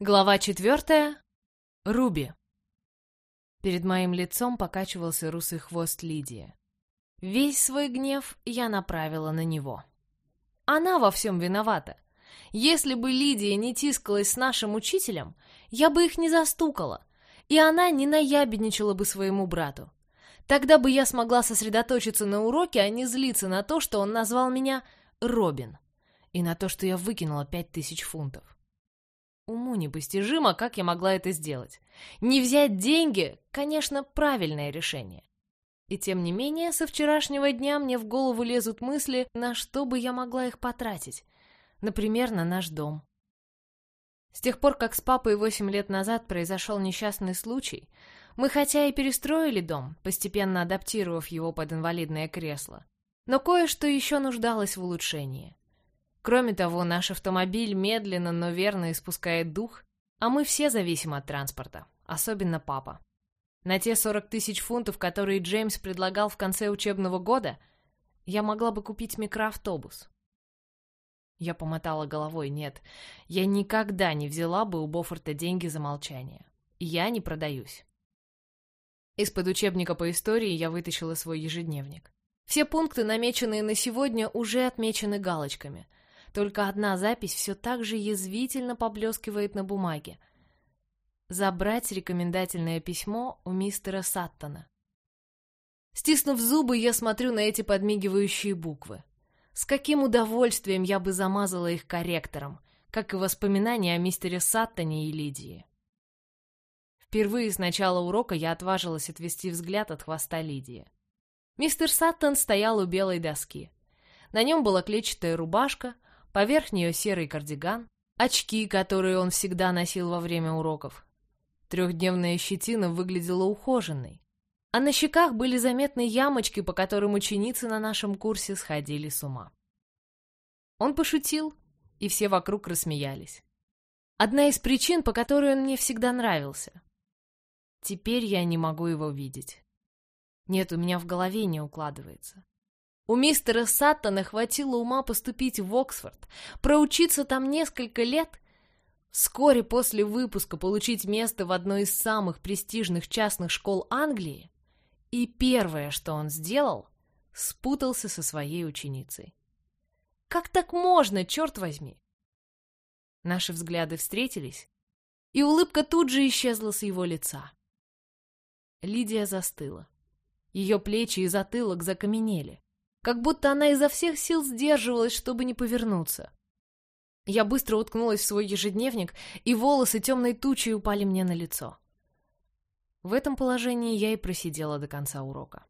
Глава четвертая. Руби. Перед моим лицом покачивался русый хвост Лидии. Весь свой гнев я направила на него. Она во всем виновата. Если бы Лидия не тискалась с нашим учителем, я бы их не застукала, и она не наябедничала бы своему брату. Тогда бы я смогла сосредоточиться на уроке, а не злиться на то, что он назвал меня Робин, и на то, что я выкинула пять тысяч фунтов. Уму непостижимо, как я могла это сделать. Не взять деньги, конечно, правильное решение. И тем не менее, со вчерашнего дня мне в голову лезут мысли, на что бы я могла их потратить. Например, на наш дом. С тех пор, как с папой восемь лет назад произошел несчастный случай, мы хотя и перестроили дом, постепенно адаптировав его под инвалидное кресло, но кое-что еще нуждалось в улучшении. Кроме того, наш автомобиль медленно, но верно испускает дух, а мы все зависим от транспорта, особенно папа. На те 40 тысяч фунтов, которые Джеймс предлагал в конце учебного года, я могла бы купить микроавтобус. Я помотала головой. Нет, я никогда не взяла бы у Бофорта деньги за молчание. Я не продаюсь. Из-под учебника по истории я вытащила свой ежедневник. Все пункты, намеченные на сегодня, уже отмечены галочками — только одна запись все так же язвительно поблескивает на бумаге. Забрать рекомендательное письмо у мистера Саттона. Стиснув зубы, я смотрю на эти подмигивающие буквы. С каким удовольствием я бы замазала их корректором, как и воспоминания о мистере Саттоне и Лидии. Впервые с начала урока я отважилась отвести взгляд от хвоста Лидии. Мистер Саттон стоял у белой доски. На нем была клетчатая рубашка, Поверх нее серый кардиган, очки, которые он всегда носил во время уроков. Трехдневная щетина выглядела ухоженной, а на щеках были заметны ямочки, по которым ученицы на нашем курсе сходили с ума. Он пошутил, и все вокруг рассмеялись. Одна из причин, по которой он мне всегда нравился. Теперь я не могу его видеть. Нет, у меня в голове не укладывается. У мистера Саттона хватило ума поступить в Оксфорд, проучиться там несколько лет, вскоре после выпуска получить место в одной из самых престижных частных школ Англии, и первое, что он сделал, спутался со своей ученицей. Как так можно, черт возьми? Наши взгляды встретились, и улыбка тут же исчезла с его лица. Лидия застыла. Ее плечи и затылок закаменели как будто она изо всех сил сдерживалась, чтобы не повернуться. Я быстро уткнулась в свой ежедневник, и волосы темной тучей упали мне на лицо. В этом положении я и просидела до конца урока.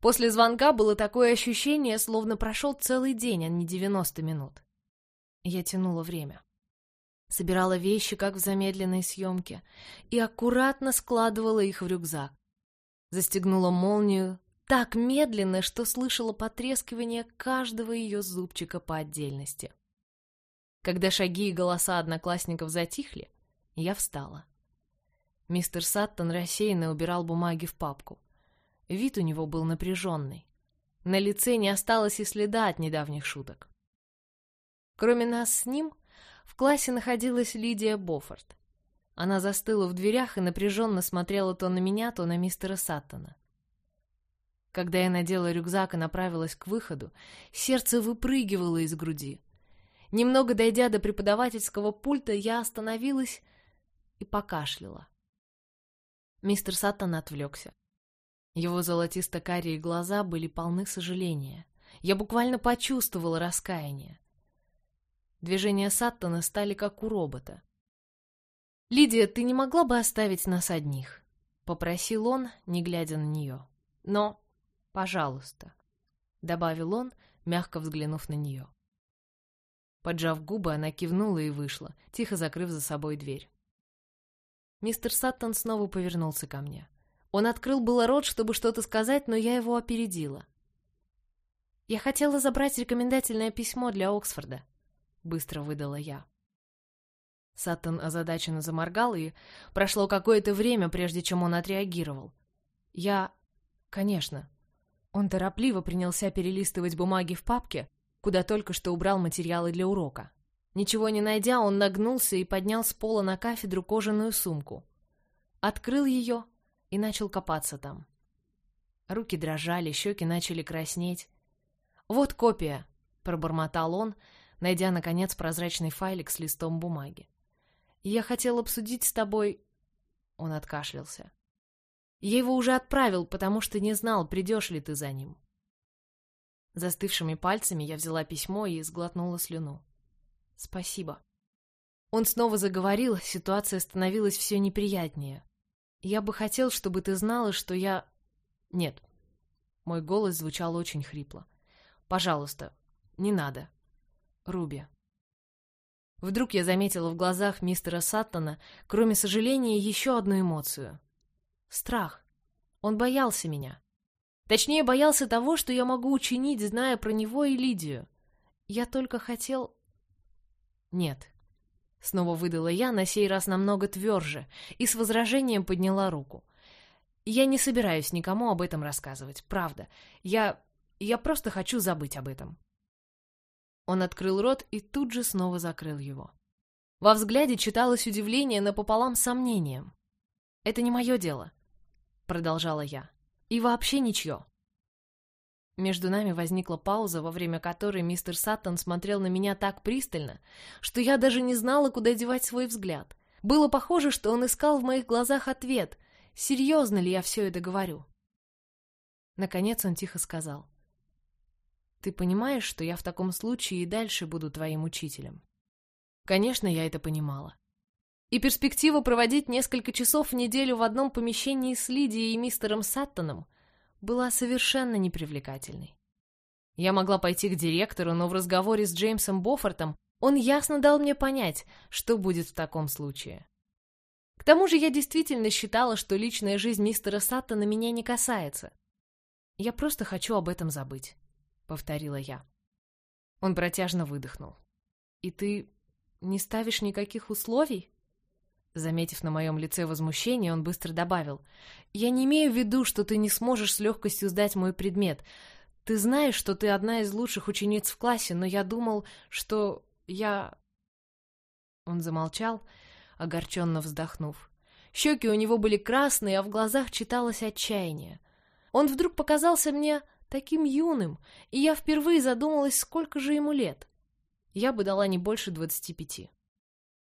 После звонка было такое ощущение, словно прошел целый день, а не 90 минут. Я тянула время. Собирала вещи, как в замедленной съемке, и аккуратно складывала их в рюкзак. Застегнула молнию, так медленно, что слышала потрескивание каждого ее зубчика по отдельности. Когда шаги и голоса одноклассников затихли, я встала. Мистер Саттон рассеянно убирал бумаги в папку. Вид у него был напряженный. На лице не осталось и следа от недавних шуток. Кроме нас с ним, в классе находилась Лидия Боффорд. Она застыла в дверях и напряженно смотрела то на меня, то на мистера Саттона. Когда я надела рюкзак и направилась к выходу, сердце выпрыгивало из груди. Немного дойдя до преподавательского пульта, я остановилась и покашляла. Мистер Саттон отвлекся. Его золотисто-карие глаза были полны сожаления. Я буквально почувствовала раскаяние. Движения Саттона стали как у робота. «Лидия, ты не могла бы оставить нас одних?» — попросил он, не глядя на нее. Но Пожалуйста», — добавил он, мягко взглянув на нее. Поджав губы, она кивнула и вышла, тихо закрыв за собой дверь. Мистер Саттон снова повернулся ко мне. Он открыл было рот, чтобы что-то сказать, но я его опередила. «Я хотела забрать рекомендательное письмо для Оксфорда», — быстро выдала я. Саттон озадаченно заморгал, и прошло какое-то время, прежде чем он отреагировал. «Я... конечно», он торопливо принялся перелистывать бумаги в папке, куда только что убрал материалы для урока. Ничего не найдя, он нагнулся и поднял с пола на кафедру кожаную сумку. Открыл ее и начал копаться там. Руки дрожали, щеки начали краснеть. «Вот копия», — пробормотал он, найдя, наконец, прозрачный файлик с листом бумаги. «Я хотел обсудить с тобой...» Он откашлялся. «Я его уже отправил, потому что не знал, придешь ли ты за ним». Застывшими пальцами я взяла письмо и сглотнула слюну. «Спасибо». Он снова заговорил, ситуация становилась все неприятнее. «Я бы хотел, чтобы ты знала, что я...» «Нет». Мой голос звучал очень хрипло. «Пожалуйста, не надо. Руби». Вдруг я заметила в глазах мистера Саттона, кроме сожаления, еще одну эмоцию. Страх. Он боялся меня. Точнее, боялся того, что я могу учинить, зная про него и Лидию. Я только хотел... Нет. Снова выдала я, на сей раз намного тверже, и с возражением подняла руку. Я не собираюсь никому об этом рассказывать, правда. Я... я просто хочу забыть об этом. Он открыл рот и тут же снова закрыл его. Во взгляде читалось удивление напополам с сомнением. «Это не мое дело», — продолжала я. «И вообще ничье». Между нами возникла пауза, во время которой мистер Саттон смотрел на меня так пристально, что я даже не знала, куда девать свой взгляд. Было похоже, что он искал в моих глазах ответ, серьезно ли я все это говорю. Наконец он тихо сказал. Ты понимаешь, что я в таком случае и дальше буду твоим учителем? Конечно, я это понимала. И перспектива проводить несколько часов в неделю в одном помещении с Лидией и мистером Саттоном была совершенно непривлекательной. Я могла пойти к директору, но в разговоре с Джеймсом Боффортом он ясно дал мне понять, что будет в таком случае. К тому же я действительно считала, что личная жизнь мистера Саттона меня не касается. Я просто хочу об этом забыть. — повторила я. Он протяжно выдохнул. «И ты не ставишь никаких условий?» Заметив на моем лице возмущение, он быстро добавил. «Я не имею в виду, что ты не сможешь с легкостью сдать мой предмет. Ты знаешь, что ты одна из лучших учениц в классе, но я думал, что я...» Он замолчал, огорченно вздохнув. Щеки у него были красные, а в глазах читалось отчаяние. Он вдруг показался мне таким юным, и я впервые задумалась, сколько же ему лет. Я бы дала не больше двадцати пяти.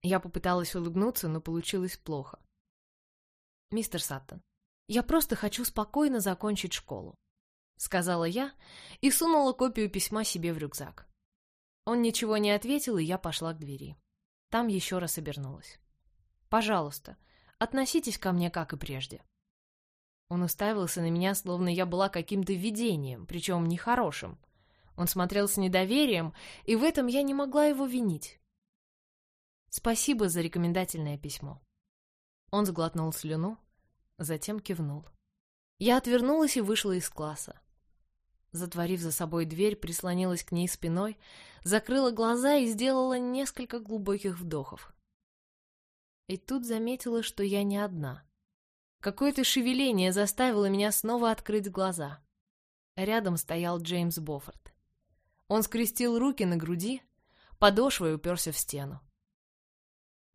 Я попыталась улыбнуться, но получилось плохо. «Мистер Саттон, я просто хочу спокойно закончить школу», — сказала я и сунула копию письма себе в рюкзак. Он ничего не ответил, и я пошла к двери. Там еще раз обернулась. «Пожалуйста, относитесь ко мне, как и прежде». Он уставился на меня, словно я была каким-то видением, причем нехорошим. Он смотрел с недоверием, и в этом я не могла его винить. Спасибо за рекомендательное письмо. Он сглотнул слюну, затем кивнул. Я отвернулась и вышла из класса. Затворив за собой дверь, прислонилась к ней спиной, закрыла глаза и сделала несколько глубоких вдохов. И тут заметила, что я не одна — Какое-то шевеление заставило меня снова открыть глаза. Рядом стоял Джеймс Боффорд. Он скрестил руки на груди, подошвой уперся в стену.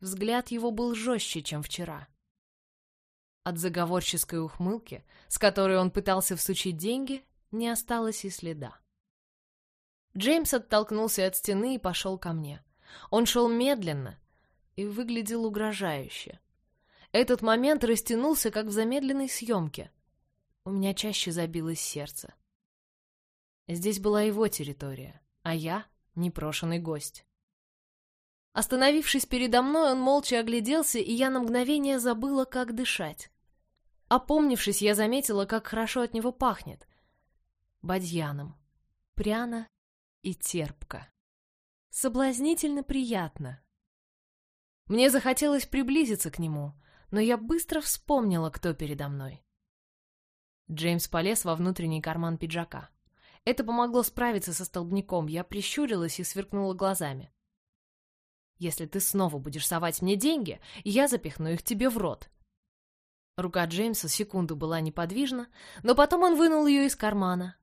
Взгляд его был жестче, чем вчера. От заговорческой ухмылки, с которой он пытался всучить деньги, не осталось и следа. Джеймс оттолкнулся от стены и пошел ко мне. Он шел медленно и выглядел угрожающе. Этот момент растянулся, как в замедленной съемке. У меня чаще забилось сердце. Здесь была его территория, а я — непрошенный гость. Остановившись передо мной, он молча огляделся, и я на мгновение забыла, как дышать. Опомнившись, я заметила, как хорошо от него пахнет. Бадьяном. Пряно и терпко. Соблазнительно приятно. Мне захотелось приблизиться к нему — но я быстро вспомнила, кто передо мной. Джеймс полез во внутренний карман пиджака. Это помогло справиться со столбняком. Я прищурилась и сверкнула глазами. «Если ты снова будешь совать мне деньги, я запихну их тебе в рот». Рука Джеймса секунду была неподвижна, но потом он вынул ее из кармана.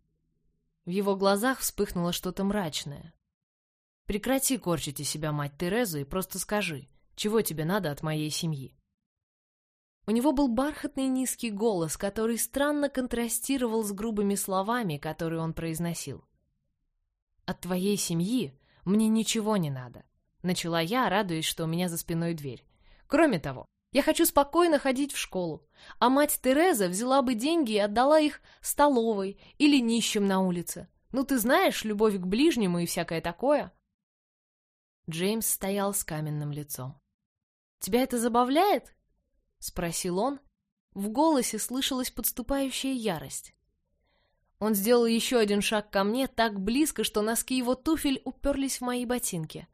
В его глазах вспыхнуло что-то мрачное. Прекрати корчить из себя мать Терезу и просто скажи, чего тебе надо от моей семьи. У него был бархатный низкий голос, который странно контрастировал с грубыми словами, которые он произносил. «От твоей семьи мне ничего не надо», — начала я, радуясь, что у меня за спиной дверь. «Кроме того, я хочу спокойно ходить в школу, а мать Тереза взяла бы деньги и отдала их столовой или нищим на улице. Ну, ты знаешь, любовь к ближнему и всякое такое». Джеймс стоял с каменным лицом. «Тебя это забавляет?» — спросил он. В голосе слышалась подступающая ярость. Он сделал еще один шаг ко мне так близко, что носки его туфель уперлись в мои ботинки.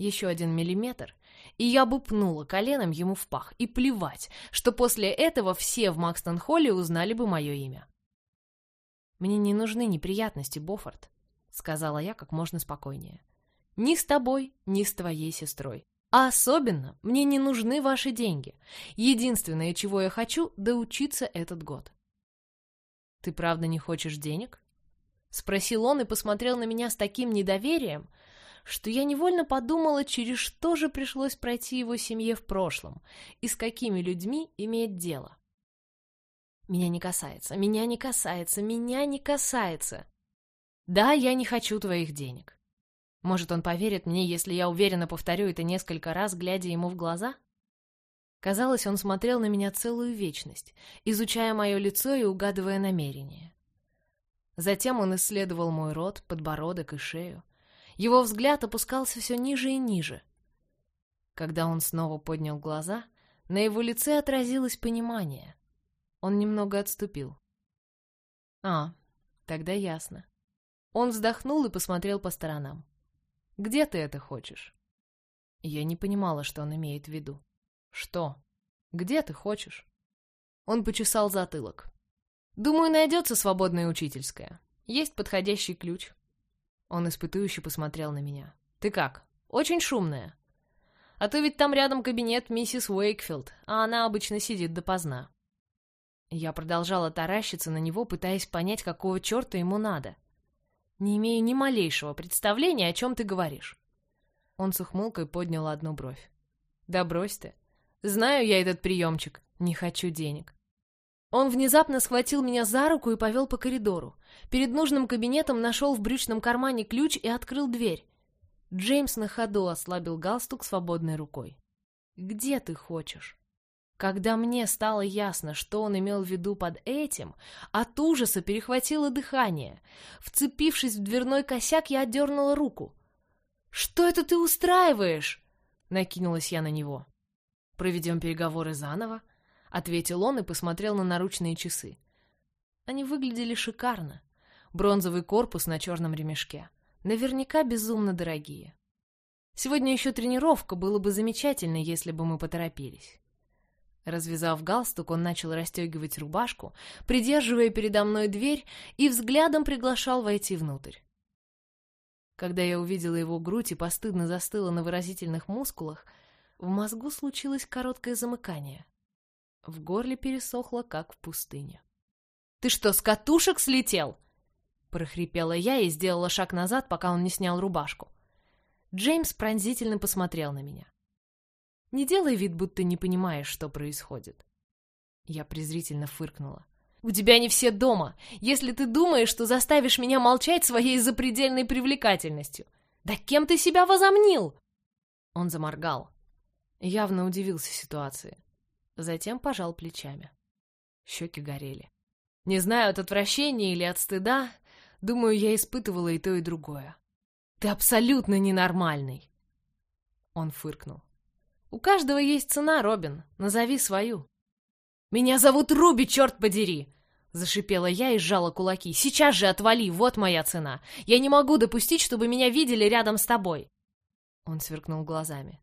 Еще один миллиметр, и я бы пнула коленом ему в пах, и плевать, что после этого все в Макстон-Холле узнали бы мое имя. «Мне не нужны неприятности, Боффорд», — сказала я как можно спокойнее. «Ни с тобой, ни с твоей сестрой. А особенно мне не нужны ваши деньги. Единственное, чего я хочу, доучиться этот год. Ты правда не хочешь денег? Спросил он и посмотрел на меня с таким недоверием, что я невольно подумала, через что же пришлось пройти его семье в прошлом и с какими людьми имеет дело. Меня не касается, меня не касается, меня не касается. Да, я не хочу твоих денег. Может, он поверит мне, если я уверенно повторю это несколько раз, глядя ему в глаза? Казалось, он смотрел на меня целую вечность, изучая мое лицо и угадывая намерения. Затем он исследовал мой рот, подбородок и шею. Его взгляд опускался все ниже и ниже. Когда он снова поднял глаза, на его лице отразилось понимание. Он немного отступил. «А, тогда ясно». Он вздохнул и посмотрел по сторонам. Где ты это хочешь?» Я не понимала, что он имеет в виду. «Что? Где ты хочешь?» Он почесал затылок. «Думаю, найдется свободная учительская. Есть подходящий ключ». Он испытующе посмотрел на меня. «Ты как? Очень шумная. А то ведь там рядом кабинет миссис Уэйкфилд, а она обычно сидит допоздна». Я продолжала таращиться на него, пытаясь понять, какого черта ему надо. Не имею ни малейшего представления, о чем ты говоришь. Он с ухмылкой поднял одну бровь. Да брось ты. Знаю я этот приемчик. Не хочу денег. Он внезапно схватил меня за руку и повел по коридору. Перед нужным кабинетом нашел в брючном кармане ключ и открыл дверь. Джеймс на ходу ослабил галстук свободной рукой. «Где ты хочешь?» Когда мне стало ясно, что он имел в виду под этим, от ужаса перехватило дыхание. Вцепившись в дверной косяк, я отдернула руку. «Что это ты устраиваешь?» — накинулась я на него. «Проведем переговоры заново», — ответил он и посмотрел на наручные часы. Они выглядели шикарно. Бронзовый корпус на черном ремешке. Наверняка безумно дорогие. Сегодня еще тренировка, было бы замечательно, если бы мы поторопились. Развязав галстук, он начал расстегивать рубашку, придерживая передо мной дверь и взглядом приглашал войти внутрь. Когда я увидела его грудь и постыдно застыла на выразительных мускулах, в мозгу случилось короткое замыкание. В горле пересохло, как в пустыне. «Ты что, с катушек слетел?» прохрипела я и сделала шаг назад, пока он не снял рубашку. Джеймс пронзительно посмотрел на меня. Не делай вид, будто не понимаешь, что происходит. Я презрительно фыркнула. У тебя не все дома, если ты думаешь, что заставишь меня молчать своей запредельной привлекательностью. Да кем ты себя возомнил? Он заморгал. Явно удивился ситуации. Затем пожал плечами. Щеки горели. Не знаю, от отвращения или от стыда, думаю, я испытывала и то, и другое. Ты абсолютно ненормальный. Он фыркнул. У каждого есть цена, Робин. Назови свою. Меня зовут Руби, черт подери! Зашипела я и сжала кулаки. Сейчас же отвали, вот моя цена. Я не могу допустить, чтобы меня видели рядом с тобой. Он сверкнул глазами.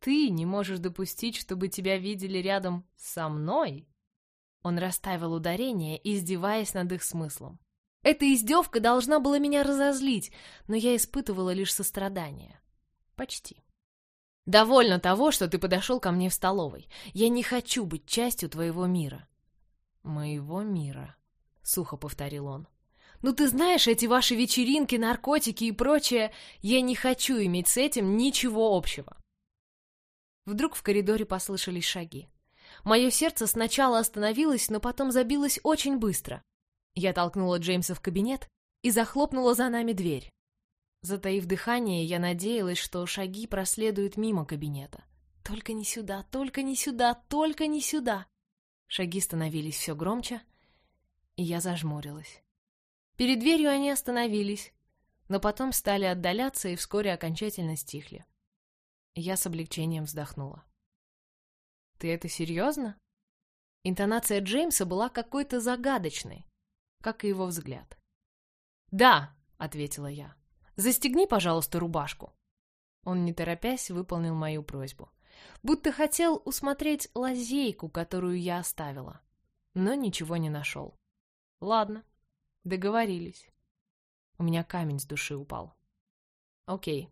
Ты не можешь допустить, чтобы тебя видели рядом со мной? Он расставил ударение, издеваясь над их смыслом. Эта издевка должна была меня разозлить, но я испытывала лишь сострадание. Почти. Довольно того, что ты подошел ко мне в столовой. Я не хочу быть частью твоего мира. Моего мира, сухо повторил он. Ну ты знаешь, эти ваши вечеринки, наркотики и прочее, я не хочу иметь с этим ничего общего. Вдруг в коридоре послышались шаги. Мое сердце сначала остановилось, но потом забилось очень быстро. Я толкнула Джеймса в кабинет и захлопнула за нами дверь. Затаив дыхание, я надеялась, что шаги проследуют мимо кабинета. Только не сюда, только не сюда, только не сюда. Шаги становились все громче, и я зажмурилась. Перед дверью они остановились, но потом стали отдаляться и вскоре окончательно стихли. Я с облегчением вздохнула. «Ты это серьезно?» Интонация Джеймса была какой-то загадочной, как и его взгляд. «Да», — ответила я. «Застегни, пожалуйста, рубашку». Он, не торопясь, выполнил мою просьбу. Будто хотел усмотреть лазейку, которую я оставила. Но ничего не нашел. Ладно, договорились. У меня камень с души упал. Окей,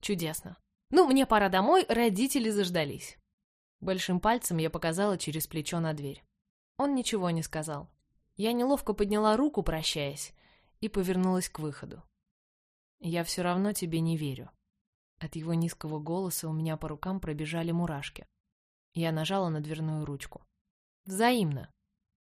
чудесно. Ну, мне пора домой, родители заждались. Большим пальцем я показала через плечо на дверь. Он ничего не сказал. Я неловко подняла руку, прощаясь, и повернулась к выходу. «Я все равно тебе не верю». От его низкого голоса у меня по рукам пробежали мурашки. Я нажала на дверную ручку. «Взаимно».